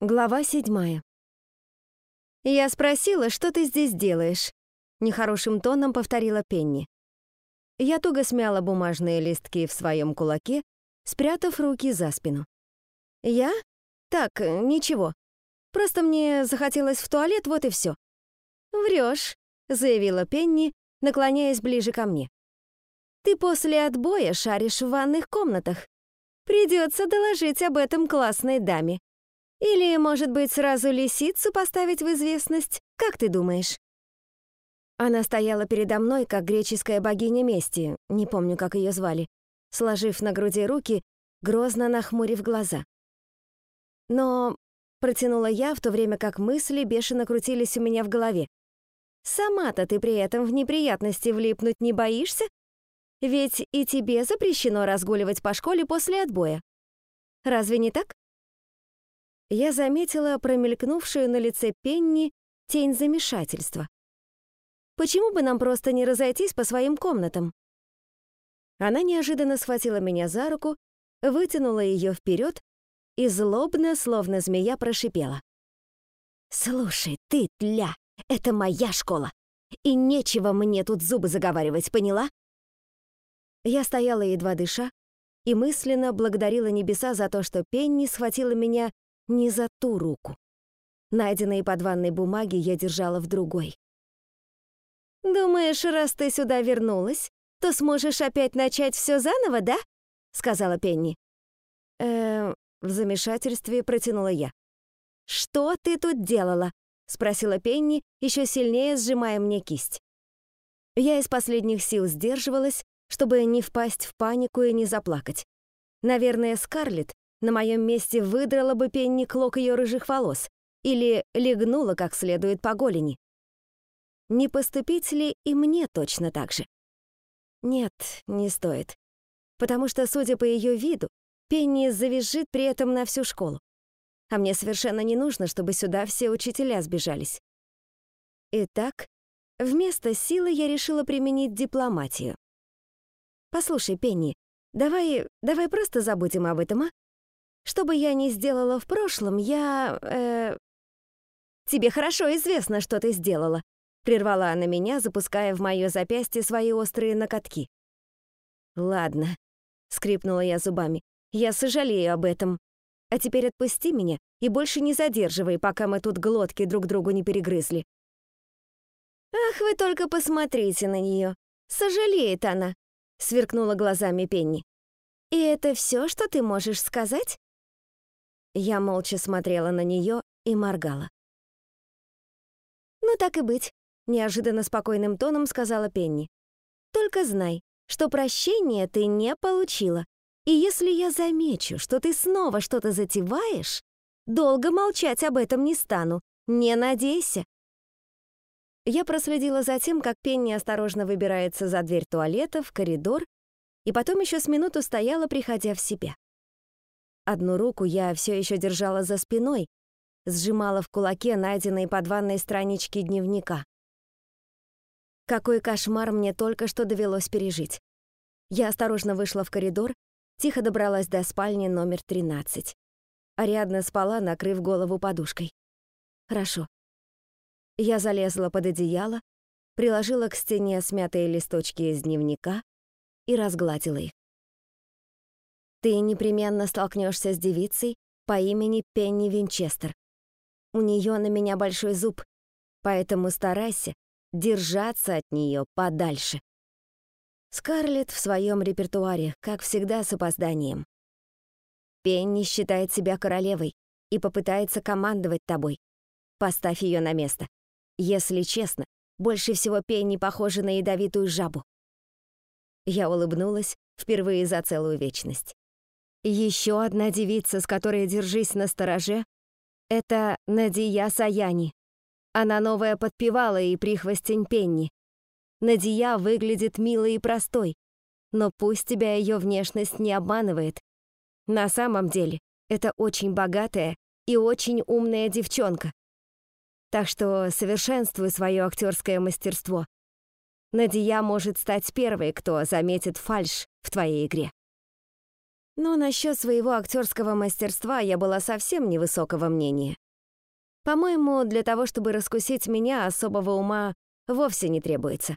Глава седьмая. «Я спросила, что ты здесь делаешь?» Нехорошим тоном повторила Пенни. Я туго смяла бумажные листки в своем кулаке, спрятав руки за спину. «Я? Так, ничего. Просто мне захотелось в туалет, вот и все. «Врешь», — заявила Пенни, наклоняясь ближе ко мне. «Ты после отбоя шаришь в ванных комнатах. Придется доложить об этом классной даме. Или, может быть, сразу лисицу поставить в известность? Как ты думаешь?» Она стояла передо мной, как греческая богиня мести, не помню, как ее звали, сложив на груди руки, грозно нахмурив глаза. Но протянула я, в то время как мысли бешено крутились у меня в голове. «Сама-то ты при этом в неприятности влипнуть не боишься? Ведь и тебе запрещено разгуливать по школе после отбоя. Разве не так?» Я заметила промелькнувшую на лице Пенни тень замешательства. «Почему бы нам просто не разойтись по своим комнатам?» Она неожиданно схватила меня за руку, вытянула ее вперед и злобно, словно змея, прошипела. «Слушай, ты, тля, это моя школа, и нечего мне тут зубы заговаривать, поняла?» Я стояла едва дыша и мысленно благодарила небеса за то, что Пенни схватила меня не за ту руку. Найденные под ванной бумаги я держала в другой. «Думаешь, раз ты сюда вернулась, то сможешь опять начать все заново, да?» — сказала Пенни. «Эм...» — в замешательстве протянула я. «Что ты тут делала?» — спросила Пенни, еще сильнее сжимая мне кисть. Я из последних сил сдерживалась, чтобы не впасть в панику и не заплакать. Наверное, Скарлетт на моем месте выдрала бы Пенни клок ее рыжих волос или легнула как следует по голени. Не поступить ли и мне точно так же? Нет, не стоит. Потому что, судя по ее виду, Пенни завизжит при этом на всю школу. А мне совершенно не нужно, чтобы сюда все учителя сбежались. Итак, вместо силы я решила применить дипломатию. «Послушай, Пенни, давай, давай просто забудем об этом, а? Что бы я ни сделала в прошлом, я... Э... Тебе хорошо известно, что ты сделала, прервала она меня, запуская в моё запястье свои острые накатки. Ладно, скрипнула я зубами. Я сожалею об этом. А теперь отпусти меня и больше не задерживай, пока мы тут глотки друг другу не перегрызли. Ах, вы только посмотрите на нее. Сожалеет она, сверкнула глазами Пенни. И это все, что ты можешь сказать? Я молча смотрела на нее и моргала. «Ну так и быть», — неожиданно спокойным тоном сказала Пенни. «Только знай, что прощения ты не получила, и если я замечу, что ты снова что-то затеваешь, долго молчать об этом не стану, не надейся». Я проследила за тем, как Пенни осторожно выбирается за дверь туалета в коридор, и потом еще с минуту стояла, приходя в себя. Одну руку я все еще держала за спиной, сжимала в кулаке найденные под ванной странички дневника. Какой кошмар мне только что довелось пережить. Я осторожно вышла в коридор, тихо добралась до спальни номер 13. Ариадна спала, накрыв голову подушкой. Хорошо. Я залезла под одеяло, приложила к стене смятые листочки из дневника и разгладила их ты непременно столкнешься с девицей по имени Пенни Винчестер. У нее на меня большой зуб, поэтому старайся держаться от нее подальше. Скарлетт в своем репертуаре, как всегда, с опозданием. Пенни считает себя королевой и попытается командовать тобой. Поставь ее на место. Если честно, больше всего Пенни похожа на ядовитую жабу. Я улыбнулась впервые за целую вечность. Еще одна девица, с которой держись на стороже, это Надия Саяни. Она новая подпевала и прихвостень Пенни. Надия выглядит милой и простой, но пусть тебя ее внешность не обманывает. На самом деле, это очень богатая и очень умная девчонка. Так что совершенствуй свое актерское мастерство. Надия может стать первой, кто заметит фальшь в твоей игре. Но насчет своего актерского мастерства я была совсем невысокого мнения. По-моему, для того, чтобы раскусить меня, особого ума вовсе не требуется.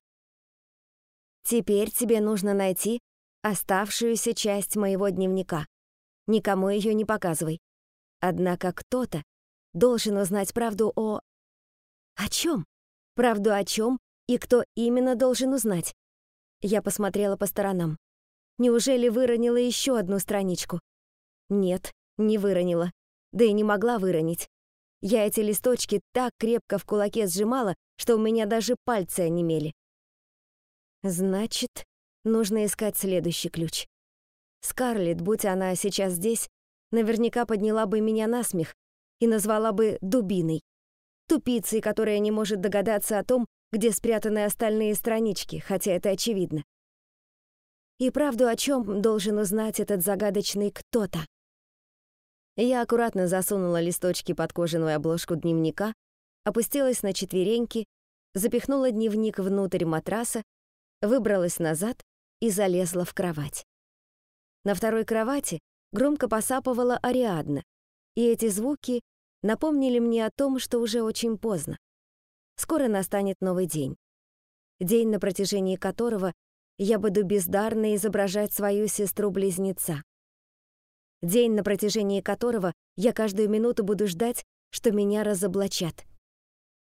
Теперь тебе нужно найти оставшуюся часть моего дневника. Никому ее не показывай. Однако кто-то должен узнать правду о... О чем? Правду о чем и кто именно должен узнать? Я посмотрела по сторонам. Неужели выронила еще одну страничку? Нет, не выронила. Да и не могла выронить. Я эти листочки так крепко в кулаке сжимала, что у меня даже пальцы онемели. Значит, нужно искать следующий ключ. Скарлетт, будь она сейчас здесь, наверняка подняла бы меня на смех и назвала бы дубиной. Тупицей, которая не может догадаться о том, где спрятаны остальные странички, хотя это очевидно. И правду о чем должен узнать этот загадочный кто-то. Я аккуратно засунула листочки под кожаную обложку дневника, опустилась на четвереньки, запихнула дневник внутрь матраса, выбралась назад и залезла в кровать. На второй кровати громко посапывала Ариадна, и эти звуки напомнили мне о том, что уже очень поздно. Скоро настанет новый день. День, на протяжении которого я буду бездарно изображать свою сестру-близнеца. День, на протяжении которого я каждую минуту буду ждать, что меня разоблачат.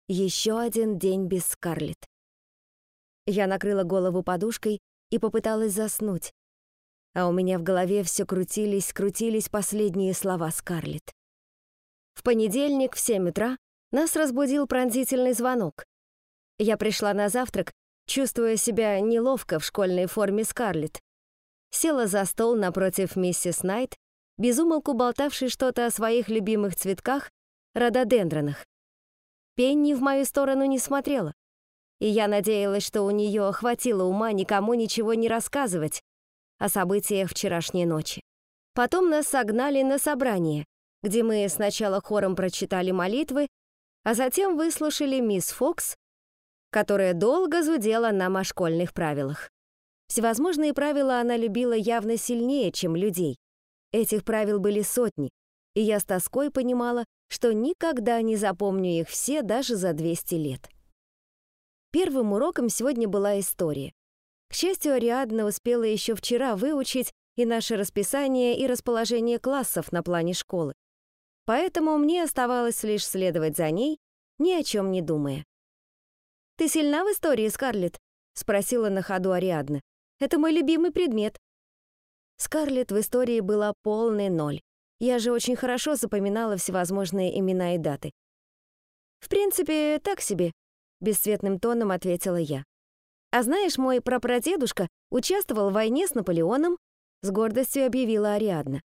Еще один день без Скарлетт. Я накрыла голову подушкой и попыталась заснуть, а у меня в голове все крутились, крутились последние слова Скарлетт. В понедельник в 7 утра нас разбудил пронзительный звонок. Я пришла на завтрак, чувствуя себя неловко в школьной форме Скарлетт. Села за стол напротив миссис Найт, безумолку болтавшей что-то о своих любимых цветках, рододендронах. Пенни в мою сторону не смотрела, и я надеялась, что у нее хватило ума никому ничего не рассказывать о событиях вчерашней ночи. Потом нас согнали на собрание, где мы сначала хором прочитали молитвы, а затем выслушали мисс Фокс, которая долго зудела нам о школьных правилах. Всевозможные правила она любила явно сильнее, чем людей. Этих правил были сотни, и я с тоской понимала, что никогда не запомню их все даже за 200 лет. Первым уроком сегодня была история. К счастью, Ариадна успела еще вчера выучить и наше расписание, и расположение классов на плане школы. Поэтому мне оставалось лишь следовать за ней, ни о чем не думая. «Ты сильна в истории, Скарлетт?» — спросила на ходу Ариадна. «Это мой любимый предмет». Скарлетт в истории была полный ноль. Я же очень хорошо запоминала всевозможные имена и даты. «В принципе, так себе», — бесцветным тоном ответила я. «А знаешь, мой прапрадедушка участвовал в войне с Наполеоном», — с гордостью объявила Ариадна.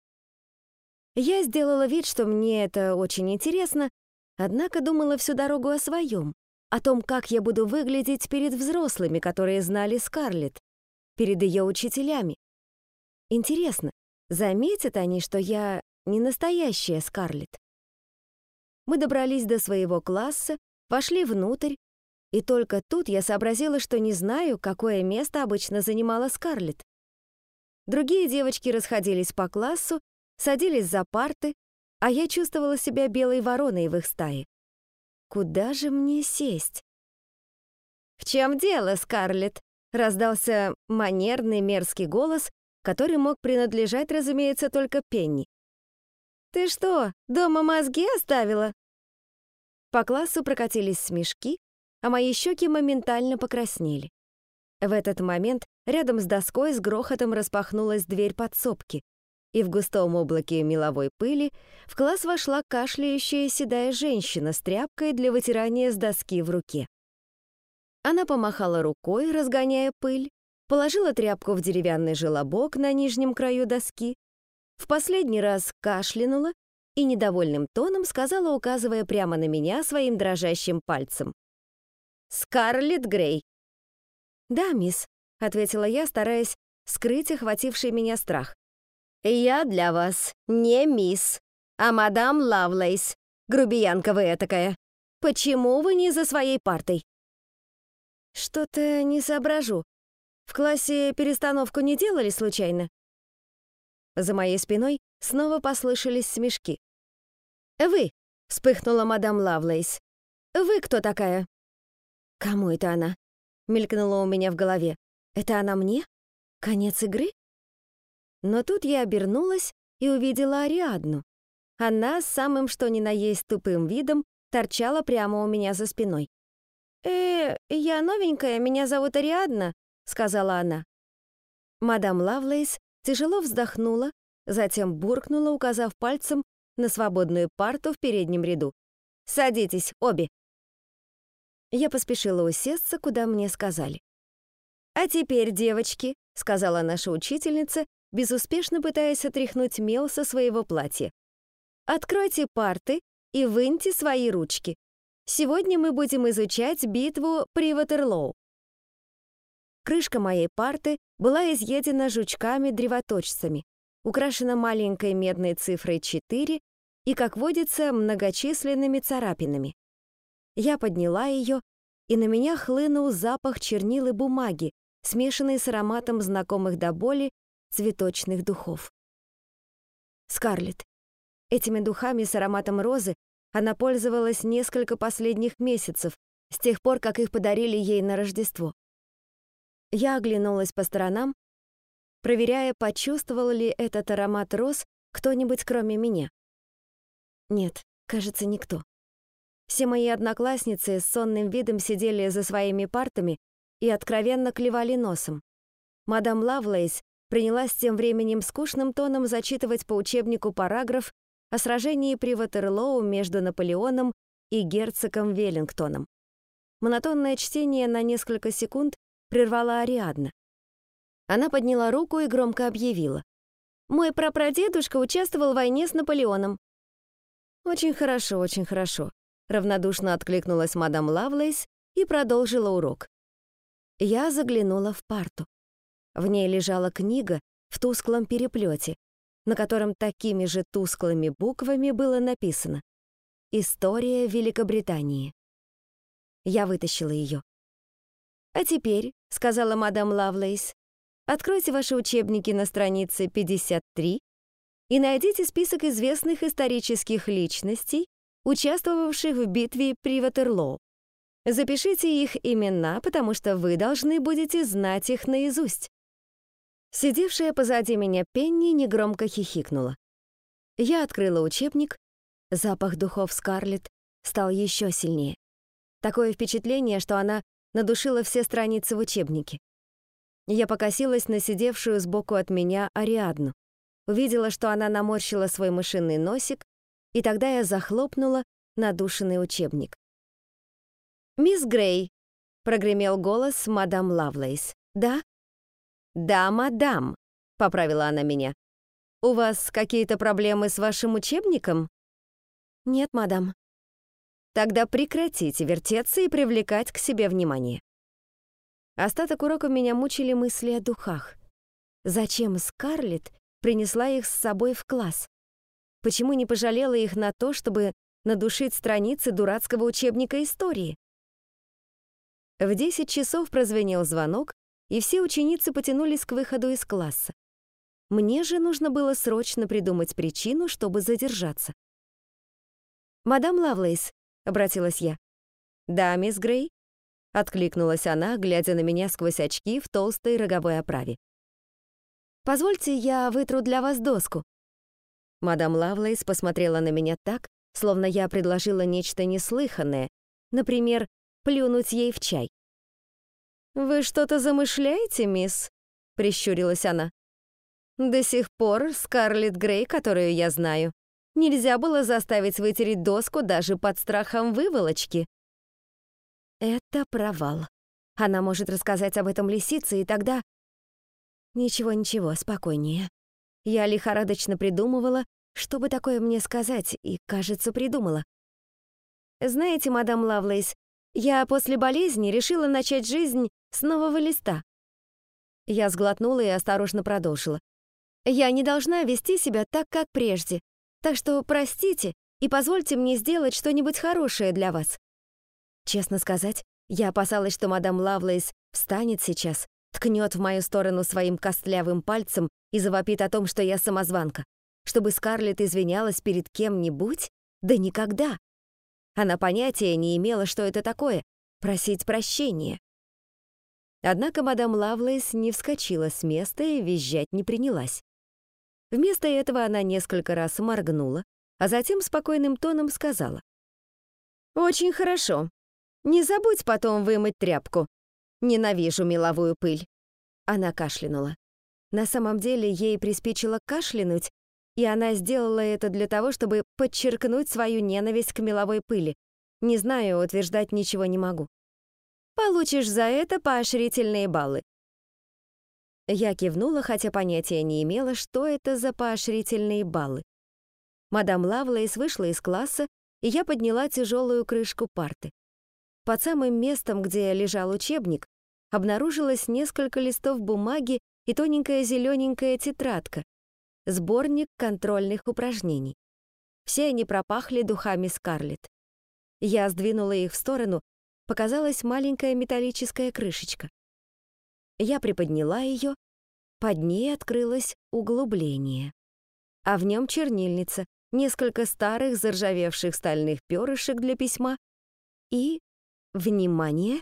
Я сделала вид, что мне это очень интересно, однако думала всю дорогу о своем, о том, как я буду выглядеть перед взрослыми, которые знали Скарлетт, перед ее учителями. Интересно, заметят они, что я не настоящая Скарлетт? Мы добрались до своего класса, вошли внутрь, и только тут я сообразила, что не знаю, какое место обычно занимала Скарлетт. Другие девочки расходились по классу, садились за парты, а я чувствовала себя белой вороной в их стае. Куда же мне сесть? «В чем дело, Скарлетт?» — раздался манерный мерзкий голос, который мог принадлежать, разумеется, только Пенни. «Ты что, дома мозги оставила?» По классу прокатились смешки, а мои щеки моментально покраснели. В этот момент рядом с доской с грохотом распахнулась дверь подсобки, и в густом облаке меловой пыли в класс вошла кашляющая седая женщина с тряпкой для вытирания с доски в руке. Она помахала рукой, разгоняя пыль, положила тряпку в деревянный желобок на нижнем краю доски, в последний раз кашлянула и недовольным тоном сказала, указывая прямо на меня своим дрожащим пальцем. «Скарлетт Грей». «Да, мисс», — ответила я, стараясь скрыть охвативший меня страх. «Я для вас не мисс, а мадам Лавлейс, грубиянка вы этакая. Почему вы не за своей партой?» «Что-то не соображу. В классе перестановку не делали случайно?» За моей спиной снова послышались смешки. «Вы!» — вспыхнула мадам Лавлейс. «Вы кто такая?» «Кому это она?» — мелькнула у меня в голове. «Это она мне? Конец игры?» Но тут я обернулась и увидела Ариадну. Она с самым что ни на есть тупым видом торчала прямо у меня за спиной. «Э, я новенькая, меня зовут Ариадна», — сказала она. Мадам Лавлейс тяжело вздохнула, затем буркнула, указав пальцем на свободную парту в переднем ряду. «Садитесь, обе!» Я поспешила усесться, куда мне сказали. «А теперь, девочки», — сказала наша учительница, безуспешно пытаясь отряхнуть мел со своего платья. «Откройте парты и выньте свои ручки. Сегодня мы будем изучать битву при Ватерлоу». Крышка моей парты была изъедена жучками-древоточцами, украшена маленькой медной цифрой 4 и, как водится, многочисленными царапинами. Я подняла ее, и на меня хлынул запах чернил и бумаги, смешанный с ароматом знакомых до боли цветочных духов. Скарлетт. Этими духами с ароматом розы она пользовалась несколько последних месяцев, с тех пор, как их подарили ей на Рождество. Я оглянулась по сторонам, проверяя, почувствовал ли этот аромат роз кто-нибудь кроме меня. Нет, кажется, никто. Все мои одноклассницы с сонным видом сидели за своими партами и откровенно клевали носом. Мадам Лавлейс принялась тем временем скучным тоном зачитывать по учебнику параграф о сражении при Ватерлоу между Наполеоном и герцогом Веллингтоном. Монотонное чтение на несколько секунд прервала Ариадна. Она подняла руку и громко объявила. «Мой прапрадедушка участвовал в войне с Наполеоном». «Очень хорошо, очень хорошо», — равнодушно откликнулась мадам Лавлейс и продолжила урок. Я заглянула в парту. В ней лежала книга в тусклом переплете, на котором такими же тусклыми буквами было написано «История Великобритании». Я вытащила ее. «А теперь», — сказала мадам Лавлейс, «откройте ваши учебники на странице 53 и найдите список известных исторических личностей, участвовавших в битве при Ватерлоо. Запишите их имена, потому что вы должны будете знать их наизусть». Сидевшая позади меня Пенни негромко хихикнула. Я открыла учебник, запах духов Скарлетт стал еще сильнее. Такое впечатление, что она надушила все страницы в учебнике. Я покосилась на сидевшую сбоку от меня Ариадну. Увидела, что она наморщила свой мышиный носик, и тогда я захлопнула надушенный учебник. «Мисс Грей», — прогремел голос мадам Лавлейс. «Да?» «Да, мадам», — поправила она меня. «У вас какие-то проблемы с вашим учебником?» «Нет, мадам», Тогда прекратите вертеться и привлекать к себе внимание. Остаток урока меня мучили мысли о духах. Зачем Скарлетт принесла их с собой в класс? Почему не пожалела их на то, чтобы надушить страницы дурацкого учебника истории? В 10 часов прозвенел звонок, и все ученицы потянулись к выходу из класса. Мне же нужно было срочно придумать причину, чтобы задержаться. «Мадам Лавлейс, — обратилась я. «Да, мисс Грей?» — откликнулась она, глядя на меня сквозь очки в толстой роговой оправе. «Позвольте, я вытру для вас доску». Мадам Лавлейс посмотрела на меня так, словно я предложила нечто неслыханное, например, плюнуть ей в чай. «Вы что-то замышляете, мисс?» — прищурилась она. «До сих пор Скарлетт Грей, которую я знаю, Нельзя было заставить вытереть доску даже под страхом выволочки. Это провал. Она может рассказать об этом лисице, и тогда... Ничего-ничего, спокойнее. Я лихорадочно придумывала, что бы такое мне сказать, и, кажется, придумала. Знаете, мадам Лавлейс, я после болезни решила начать жизнь с нового листа. Я сглотнула и осторожно продолжила. Я не должна вести себя так, как прежде. Так что простите и позвольте мне сделать что-нибудь хорошее для вас». Честно сказать, я опасалась, что мадам Лавлейс встанет сейчас, ткнет в мою сторону своим костлявым пальцем и завопит о том, что я самозванка. Чтобы Скарлетт извинялась перед кем-нибудь? Да никогда. Она понятия не имела, что это такое — просить прощения. Однако мадам Лавлейс не вскочила с места и визжать не принялась. Вместо этого она несколько раз моргнула, а затем спокойным тоном сказала. «Очень хорошо. Не забудь потом вымыть тряпку. Ненавижу меловую пыль». Она кашлянула. На самом деле ей приспичило кашлянуть, и она сделала это для того, чтобы подчеркнуть свою ненависть к меловой пыли. Не знаю, утверждать ничего не могу. Получишь за это поощрительные баллы. Я кивнула, хотя понятия не имела, что это за поощрительные баллы. Мадам Лавлейс вышла из класса, и я подняла тяжелую крышку парты. Под самым местом, где лежал учебник, обнаружилось несколько листов бумаги и тоненькая зелененькая тетрадка, сборник контрольных упражнений. Все они пропахли духами Скарлетт. Я сдвинула их в сторону, показалась маленькая металлическая крышечка. Я приподняла ее, под ней открылось углубление. А в нем чернильница, несколько старых заржавевших стальных перышек для письма и, внимание,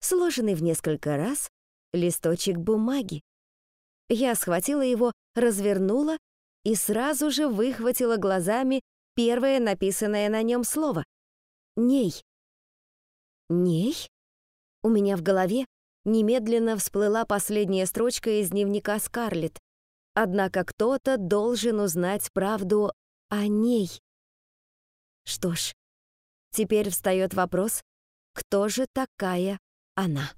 сложенный в несколько раз листочек бумаги. Я схватила его, развернула и сразу же выхватила глазами первое написанное на нем слово — «ней». «Ней?» У меня в голове немедленно всплыла последняя строчка из дневника Скарлетт. Однако кто-то должен узнать правду о ней. Что ж, теперь встает вопрос, кто же такая она?